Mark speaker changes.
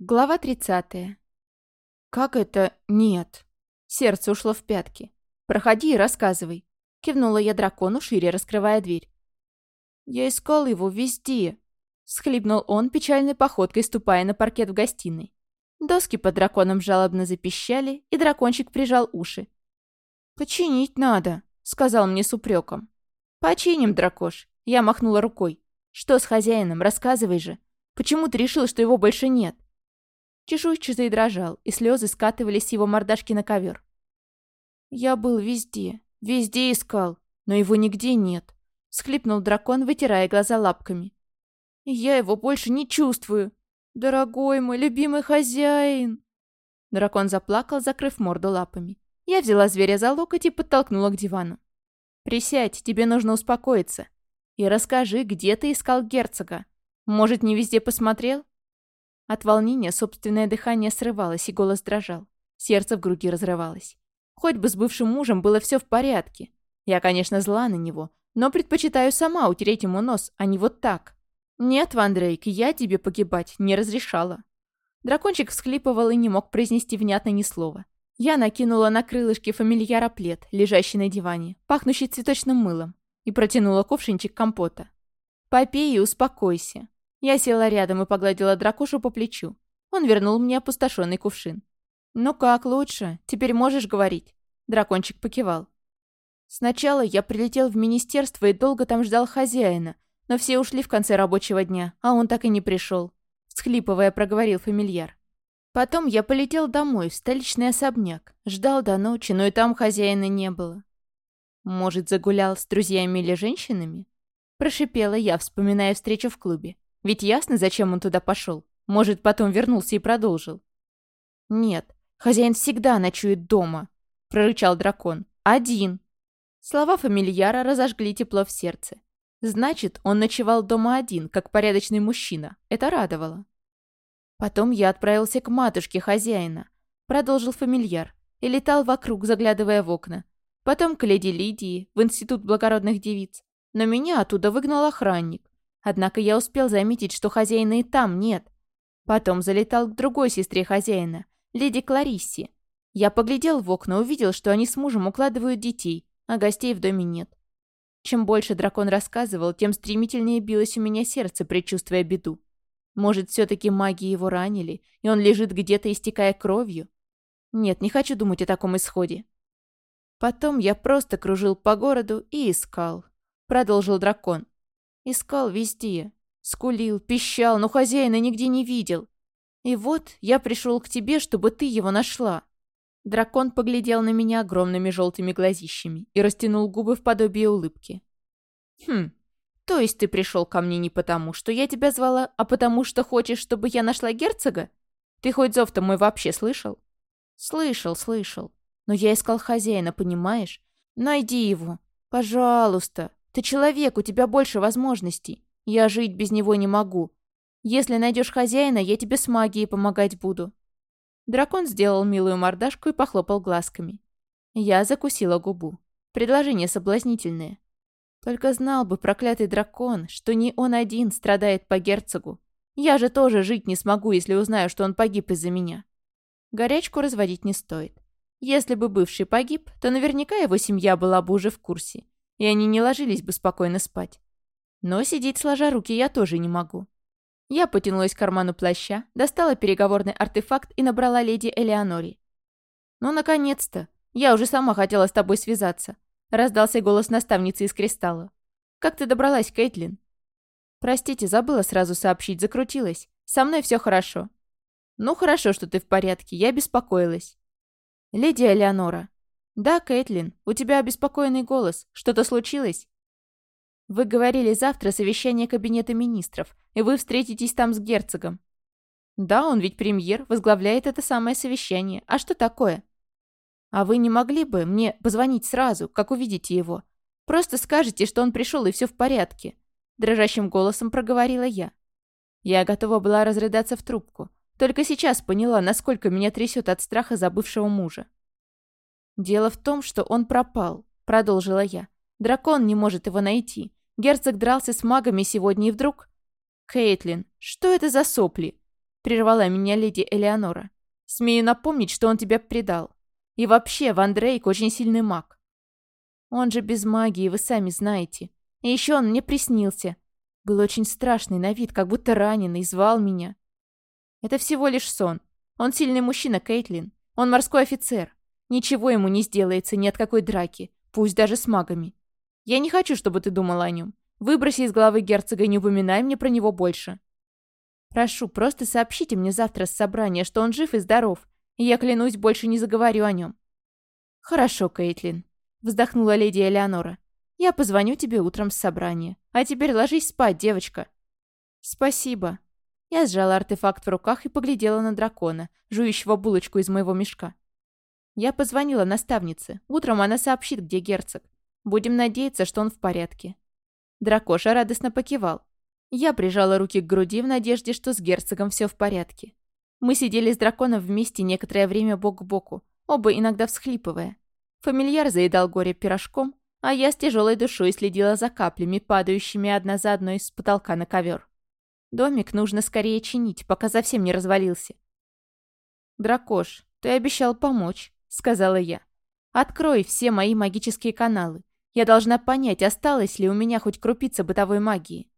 Speaker 1: Глава 30. «Как это нет?» Сердце ушло в пятки. «Проходи и рассказывай», — кивнула я дракону, шире раскрывая дверь. «Я искал его везде», — схлипнул он, печальной походкой ступая на паркет в гостиной. Доски под драконом жалобно запищали, и дракончик прижал уши. «Починить надо», — сказал мне с упреком. «Починим, дракош», — я махнула рукой. «Что с хозяином? Рассказывай же. Почему ты решил, что его больше нет?» Чешуйчатый дрожал, и слезы скатывались с его мордашки на ковер. «Я был везде, везде искал, но его нигде нет», — схлипнул дракон, вытирая глаза лапками. «Я его больше не чувствую. Дорогой мой любимый хозяин!» Дракон заплакал, закрыв морду лапами. Я взяла зверя за локоть и подтолкнула к дивану. «Присядь, тебе нужно успокоиться. И расскажи, где ты искал герцога? Может, не везде посмотрел?» От волнения собственное дыхание срывалось, и голос дрожал. Сердце в груди разрывалось. Хоть бы с бывшим мужем было все в порядке. Я, конечно, зла на него, но предпочитаю сама утереть ему нос, а не вот так. Нет, Ван Дрейк, я тебе погибать не разрешала. Дракончик всхлипывал и не мог произнести внятно ни слова. Я накинула на крылышки фамильяра плед, лежащий на диване, пахнущий цветочным мылом, и протянула ковшинчик компота. «Попей и успокойся. Я села рядом и погладила дракушу по плечу. Он вернул мне опустошенный кувшин. «Ну как, лучше? Теперь можешь говорить?» Дракончик покивал. «Сначала я прилетел в министерство и долго там ждал хозяина, но все ушли в конце рабочего дня, а он так и не пришел», — всхлипывая проговорил фамильяр. «Потом я полетел домой, в столичный особняк. Ждал до ночи, но и там хозяина не было». «Может, загулял с друзьями или женщинами?» Прошипела я, вспоминая встречу в клубе. Ведь ясно, зачем он туда пошел. Может, потом вернулся и продолжил. «Нет, хозяин всегда ночует дома», — прорычал дракон. «Один». Слова фамильяра разожгли тепло в сердце. Значит, он ночевал дома один, как порядочный мужчина. Это радовало. Потом я отправился к матушке хозяина, продолжил фамильяр, и летал вокруг, заглядывая в окна. Потом к леди Лидии, в Институт благородных девиц. Но меня оттуда выгнал охранник. Однако я успел заметить, что хозяина и там нет. Потом залетал к другой сестре хозяина, леди Клариссе. Я поглядел в окна, увидел, что они с мужем укладывают детей, а гостей в доме нет. Чем больше дракон рассказывал, тем стремительнее билось у меня сердце, предчувствуя беду. Может, все-таки маги его ранили, и он лежит где-то, истекая кровью? Нет, не хочу думать о таком исходе. Потом я просто кружил по городу и искал. Продолжил дракон. Искал везде. Скулил, пищал, но хозяина нигде не видел. И вот я пришел к тебе, чтобы ты его нашла. Дракон поглядел на меня огромными желтыми глазищами и растянул губы в подобие улыбки. «Хм, то есть ты пришел ко мне не потому, что я тебя звала, а потому что хочешь, чтобы я нашла герцога? Ты хоть зов-то мой вообще слышал?» «Слышал, слышал. Но я искал хозяина, понимаешь? Найди его. Пожалуйста. Ты человек, у тебя больше возможностей. Я жить без него не могу. Если найдешь хозяина, я тебе с магией помогать буду». Дракон сделал милую мордашку и похлопал глазками. Я закусила губу. Предложение соблазнительное. Только знал бы проклятый дракон, что не он один страдает по герцогу. Я же тоже жить не смогу, если узнаю, что он погиб из-за меня. Горячку разводить не стоит. Если бы бывший погиб, то наверняка его семья была бы уже в курсе и они не ложились бы спокойно спать. Но сидеть сложа руки я тоже не могу. Я потянулась к карману плаща, достала переговорный артефакт и набрала леди Элеонори. «Ну, наконец-то! Я уже сама хотела с тобой связаться», — раздался голос наставницы из кристалла. «Как ты добралась, Кейтлин?» «Простите, забыла сразу сообщить, закрутилась. Со мной все хорошо». «Ну, хорошо, что ты в порядке, я беспокоилась». «Леди Элеонора, «Да, Кэтлин, у тебя обеспокоенный голос. Что-то случилось?» «Вы говорили завтра совещание Кабинета министров, и вы встретитесь там с герцогом». «Да, он ведь премьер, возглавляет это самое совещание. А что такое?» «А вы не могли бы мне позвонить сразу, как увидите его? Просто скажете, что он пришел и все в порядке», — дрожащим голосом проговорила я. Я готова была разрыдаться в трубку. Только сейчас поняла, насколько меня трясет от страха забывшего мужа. «Дело в том, что он пропал», — продолжила я. «Дракон не может его найти. Герцог дрался с магами сегодня и вдруг...» «Кейтлин, что это за сопли?» прервала меня леди Элеонора. «Смею напомнить, что он тебя предал. И вообще, Ван Дрейк очень сильный маг. Он же без магии, вы сами знаете. И еще он мне приснился. Был очень страшный на вид, как будто раненый, звал меня. Это всего лишь сон. Он сильный мужчина, Кейтлин. Он морской офицер. Ничего ему не сделается ни от какой драки, пусть даже с магами. Я не хочу, чтобы ты думала о нем. Выброси из головы герцога и не упоминай мне про него больше. Прошу, просто сообщите мне завтра с собрания, что он жив и здоров, и я, клянусь, больше не заговорю о нем. Хорошо, Кейтлин, вздохнула леди Элеонора. Я позвоню тебе утром с собрания. А теперь ложись спать, девочка. Спасибо. Я сжала артефакт в руках и поглядела на дракона, жующего булочку из моего мешка. Я позвонила наставнице. Утром она сообщит, где герцог. Будем надеяться, что он в порядке. Дракоша радостно покивал. Я прижала руки к груди в надежде, что с герцогом все в порядке. Мы сидели с драконом вместе некоторое время бок к боку, оба иногда всхлипывая. Фамильяр заедал горе пирожком, а я с тяжелой душой следила за каплями, падающими одна за одной с потолка на ковер. Домик нужно скорее чинить, пока совсем не развалился. «Дракош, ты обещал помочь», — сказала я. «Открой все мои магические каналы. Я должна понять, осталось ли у меня хоть крупица бытовой магии».